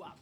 วับ